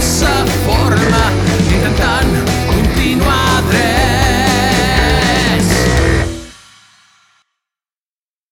I'm.